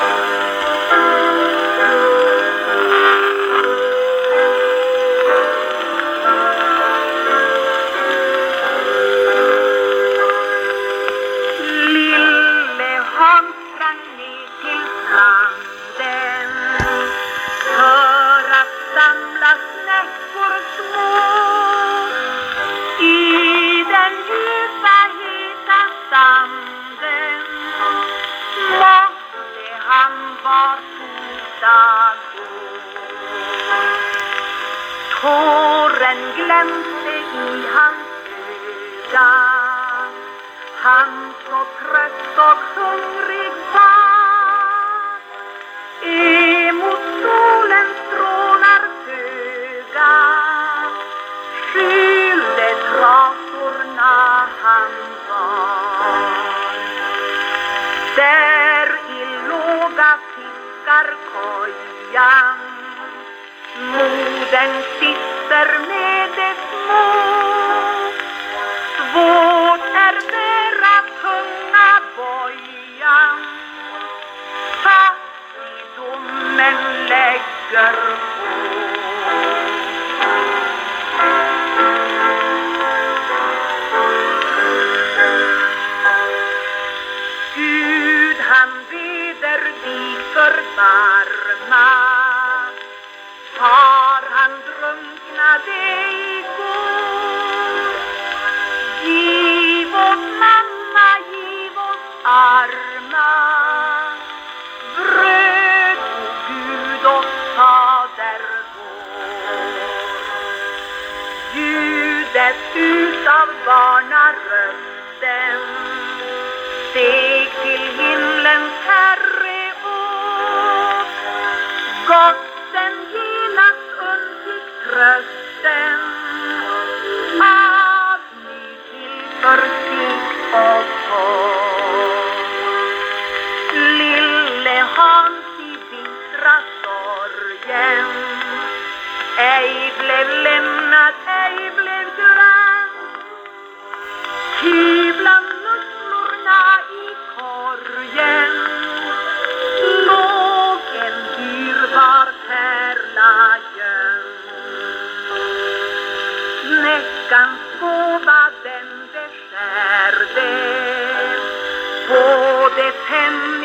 Bye. Han barfota. Tåren glänste i hans öga han så trött och hungrig var emot solens strålar föga skylde trasorna han bar. Där i låga fiskarkojan modern sitter med de små Svårt är deras tunga bojan. Fattigdomen lägger på. Gud han för dig förbarma. Far han drunknade igår Giv oss mamma, giv oss arma. Bröd, o Gud och Fader vår. Ljudet utav barnarösten Steg Gossen genast undgick trösten. Av ny tillförsikt och Lyckans gåva den beskärde. På det tända